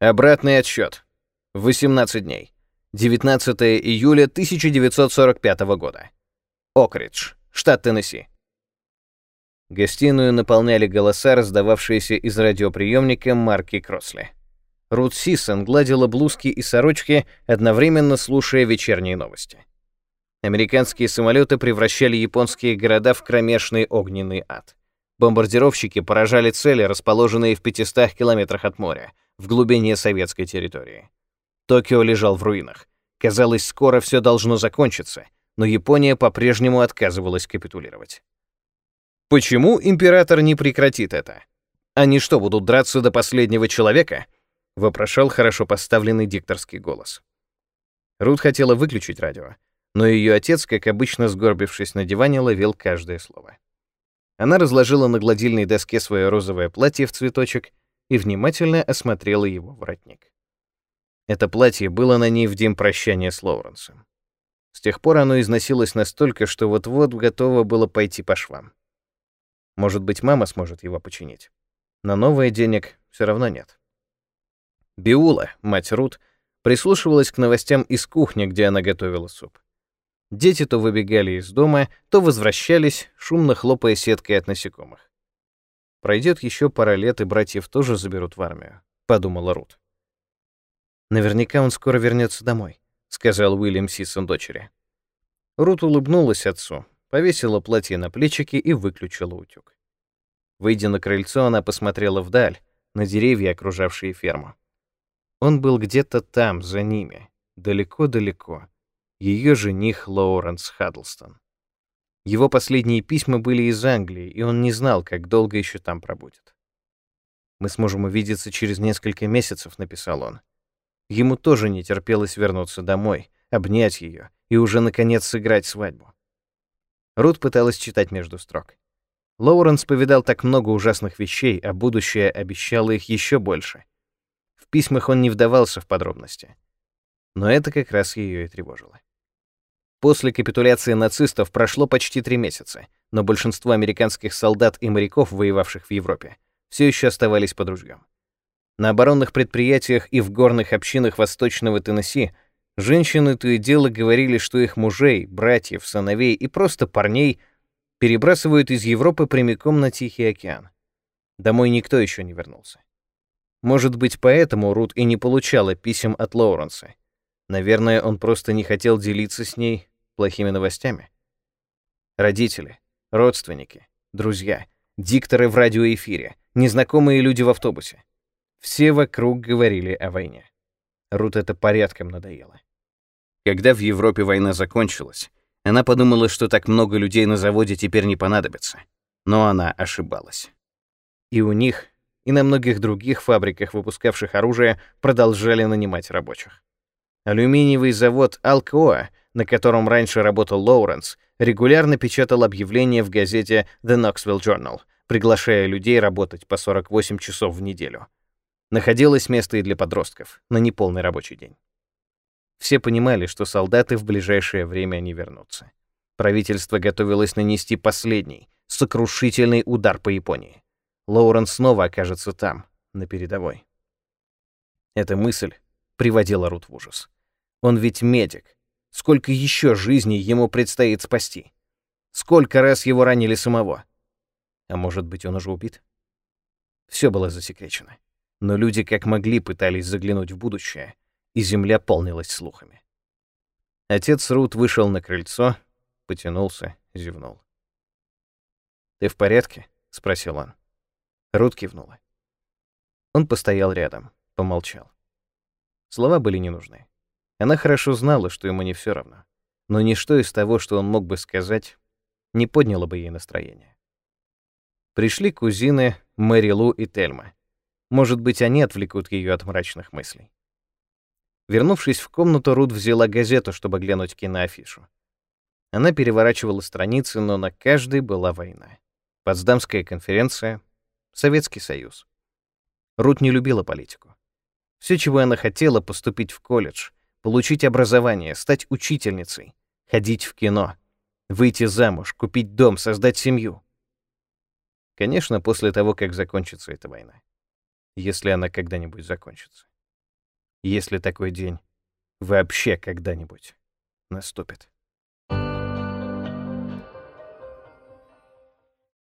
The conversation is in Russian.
Обратный отсчет. 18 дней. 19 июля 1945 года. Окридж, штат Теннесси. Гостиную наполняли голоса, раздававшиеся из радиоприемника марки Кросли. Рут Сисон гладила блузки и сорочки, одновременно слушая вечерние новости. Американские самолеты превращали японские города в кромешный огненный ад. Бомбардировщики поражали цели, расположенные в 500 километрах от моря, в глубине советской территории. Токио лежал в руинах. Казалось, скоро все должно закончиться, но Япония по-прежнему отказывалась капитулировать. Почему император не прекратит это? Они что, будут драться до последнего человека? вопрошал хорошо поставленный дикторский голос. Рут хотела выключить радио, но ее отец, как обычно сгорбившись на диване, ловил каждое слово. Она разложила на гладильной доске свое розовое платье в цветочек и внимательно осмотрела его воротник. Это платье было на ней в день прощания с Лоуренсом. С тех пор оно износилось настолько, что вот-вот готово было пойти по швам. Может быть, мама сможет его починить. На новое денег все равно нет. Биула, мать Рут, прислушивалась к новостям из кухни, где она готовила суп. Дети то выбегали из дома, то возвращались, шумно хлопая сеткой от насекомых. Пройдет еще пара лет, и братьев тоже заберут в армию, подумала Рут. Наверняка он скоро вернется домой, сказал Уильям Сисон дочери. Рут улыбнулась отцу, повесила платье на плечики и выключила утюг. Выйдя на крыльцо, она посмотрела вдаль, на деревья, окружавшие ферму. Он был где-то там, за ними, далеко-далеко. Ее жених Лоуренс Хаддлстон. Его последние письма были из Англии, и он не знал, как долго еще там пробудет. «Мы сможем увидеться через несколько месяцев», — написал он. Ему тоже не терпелось вернуться домой, обнять ее и уже, наконец, сыграть свадьбу. Рут пыталась читать между строк. Лоуренс повидал так много ужасных вещей, а будущее обещало их еще больше. В письмах он не вдавался в подробности. Но это как раз ее и тревожило. После капитуляции нацистов прошло почти три месяца, но большинство американских солдат и моряков, воевавших в Европе, все еще оставались под ружьем. На оборонных предприятиях и в горных общинах Восточного Теннесси женщины то и дело говорили, что их мужей, братьев, сыновей и просто парней перебрасывают из Европы прямиком на Тихий океан. Домой никто еще не вернулся. Может быть, поэтому Рут и не получала писем от Лоуренса. Наверное, он просто не хотел делиться с ней плохими новостями. Родители, родственники, друзья, дикторы в радиоэфире, незнакомые люди в автобусе. Все вокруг говорили о войне. Рут это порядком надоело. Когда в Европе война закончилась, она подумала, что так много людей на заводе теперь не понадобится. Но она ошибалась. И у них, и на многих других фабриках, выпускавших оружие, продолжали нанимать рабочих. Алюминиевый завод Alcoa, на котором раньше работал Лоуренс, регулярно печатал объявления в газете The Knoxville Journal, приглашая людей работать по 48 часов в неделю. Находилось место и для подростков, на неполный рабочий день. Все понимали, что солдаты в ближайшее время не вернутся. Правительство готовилось нанести последний, сокрушительный удар по Японии. Лоуренс снова окажется там, на передовой. Эта мысль приводила Рут в ужас. Он ведь медик. Сколько еще жизней ему предстоит спасти? Сколько раз его ранили самого? А может быть, он уже убит? Все было засекречено но люди как могли пытались заглянуть в будущее, и земля полнилась слухами. Отец Рут вышел на крыльцо, потянулся, зевнул. «Ты в порядке?» — спросил он. Рут кивнула. Он постоял рядом, помолчал. Слова были не нужны. Она хорошо знала, что ему не все равно. Но ничто из того, что он мог бы сказать, не подняло бы ей настроение. Пришли кузины Мэри Лу и Тельма. Может быть, они отвлекут ее от мрачных мыслей. Вернувшись в комнату, Рут взяла газету, чтобы глянуть киноафишу. Она переворачивала страницы, но на каждой была война. Потсдамская конференция, Советский Союз. Рут не любила политику. Все, чего она хотела, поступить в колледж, получить образование, стать учительницей, ходить в кино, выйти замуж, купить дом, создать семью. Конечно, после того, как закончится эта война если она когда-нибудь закончится. если такой день вообще когда-нибудь наступит.